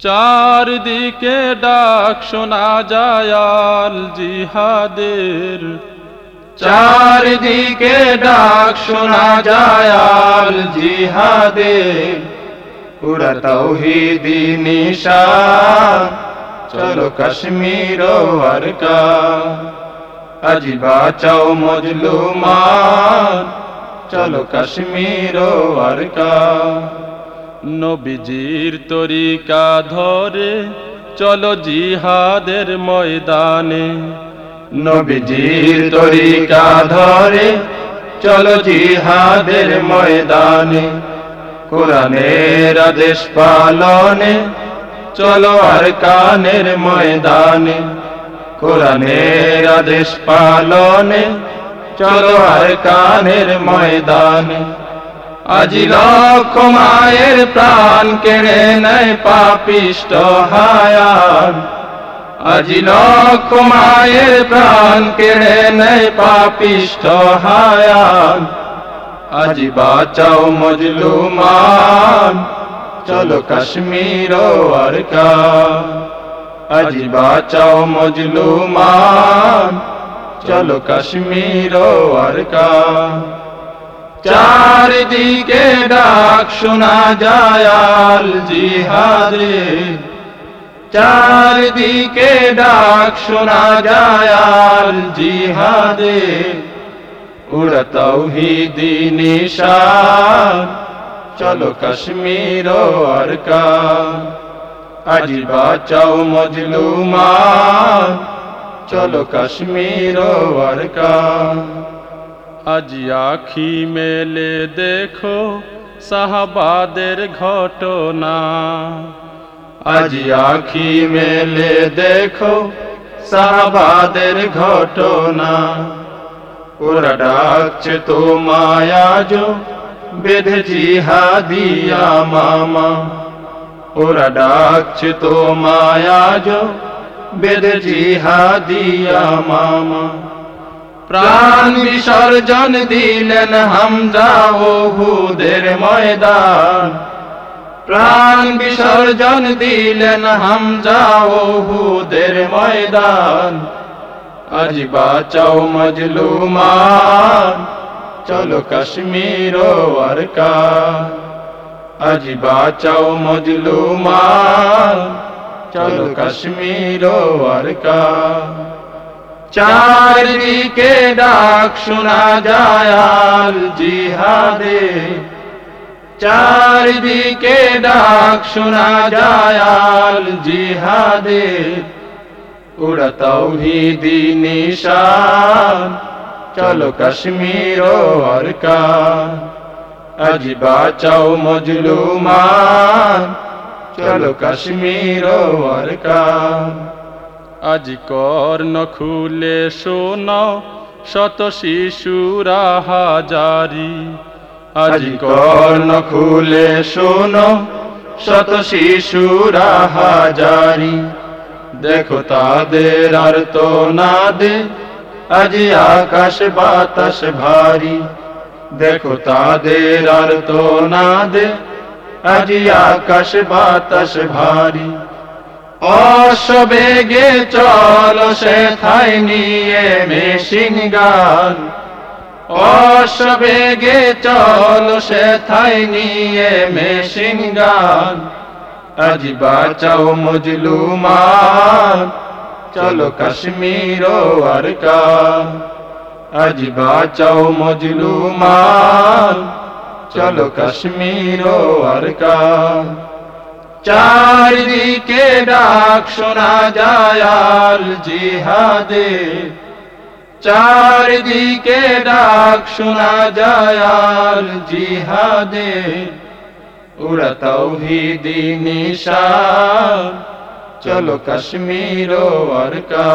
চারদিকে ডাক শোনা যায়াল জিহাদের। চারদিকে ডাক শোনা যায়াল জিহাদে পুরা তৌহিদি নিশান চলো কাশ্মীর ওয়ারকা আজি বাঁচাও মজলুমান চলো কাশ্মীর ওয়ারকা নবীজির তরিকা ধরে, চলো জিহাদের ময়দানে। নবীজির তরিকা ধরে, চলো জিহাদের ময়দানে। কোরআনের আদেশ পালনে, চলো আর কানের ময়দানে। কোরআনের আদেশ পালনে, চলো আর কানের ময়দানে। আজি লক্ষ মায়ের প্রাণ কেড়ে নেয় পাপিষ্ট হায়ান আজি লক্ষ মায়ের প্রাণ কেড়ে নেয় পাপিষ্ট হায়ান আজি বাঁচাও মজলুমান, চলো কাশ্মীর ওয়ারকা আজি বাঁচাও মজলুমান, চলো কাশ্মীর ওয়ারকা চারিদিকে ডাক শোনা যায়াল জিহাদে। চারিদিকে ডাক শোনা যায়াল জিহাদে। উড়া তৌহিদি নিশান, চলো কাশ্মীর ওয়ারকা আজি বাঁচাও মজলুমান, চলো কাশ্মীর ওয়ারকা আজ আখি মেলে দেখো সাহাবাদের ঘটনা। আজি আখি মেলে দেখো সাহাবাদের ঘটনা। ওরা ডাকছে তো মায়াজ বেঁধে জিহাদিয়া মামা ওরা ডাকছে তো মায়াজ বেঁধে জিহাদিয়া মামা প্রাণ বিসর্জন দিলেন হামজা ও হুদের ময়দান। প্রাণ বিসর্জন দিলেন হামজা ও হুদের ময়দান। আজ বাঁচাও মজলুমান চলো কাশ্মীর ওয়ারকা আজ বাঁচাও মজলুমান চলো কাশ্মীর ওয়ারকা চারিদিকে ডাক শোনা যায়াল জিহাদে। চারিদিকে ডাক শোনা যায়াল জিহাদে। উড়া তৌহিদি নিশান, চলো কাশ্মীর ওয়ারকা আজ বাঁচাও মজলুমান, চলো কাশ্মীর ওয়ারকা আজ কর্ণ খুলে শোনো শত শিশুরা হাজারি। আজ কর্ণ খুলে শোনো শত শিশুরা হাজারি। দেখো তাদের আর তো না দে আজ আকাশ বাতাস ভারী। দেখো তাদের আর তো না দে আজ আকাশ বাতাস ভারী। অশ্ববেগে চল সে থাই নিয়ে মেশিন গান। অশ্ববেগে চল সে থাই নিয়ে মেশিন গান। আজ বাঁচাও মজলুমান চলো কাশ্মীর ওয়ারকা আজ বাঁচাও মজলুমান চলো কাশ্মীর ওয়ারকা চারিদিকে ডাক শোনা যায়াল জিহাদে। চারিদিকে ডাক শোনা যায়াল জিহাদে। উড়া তৌহিদি নিশান চলো কাশ্মীর ওয়ারকা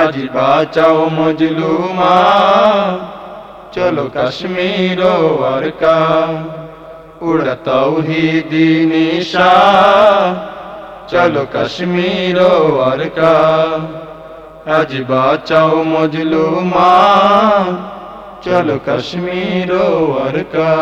আজ বাঁচাও মজলুমান চলো কাশ্মীর ওয়ারকা উড়া তৌহিদি নিশান চলো কাশ্মীর ওয়ারকা আজ বাঁচাও মজলুমান চলো কাশ্মীর ওয়ারকা